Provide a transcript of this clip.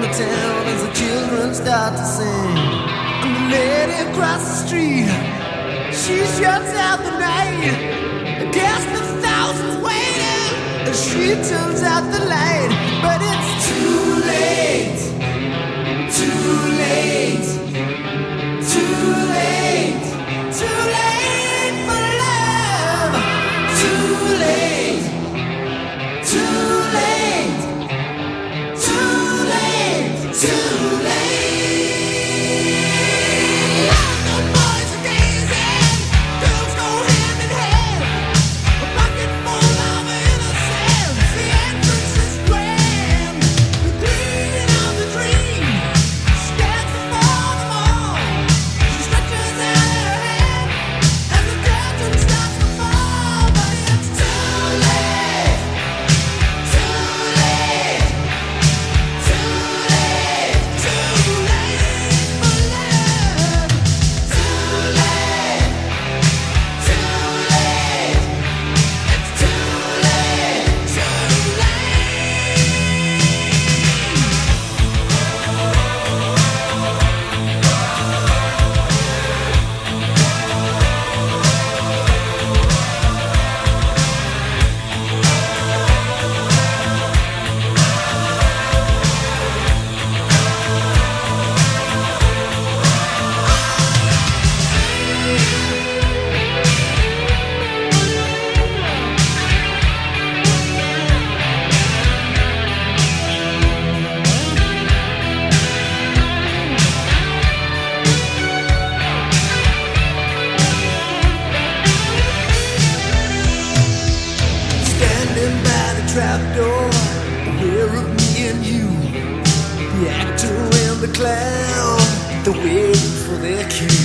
the town as the children start to sing. And the lady across the street, she shuts out the night. Against the thousands waiting, and she turns out the light. But it's too late, too late, clown, they're waiting for their cue.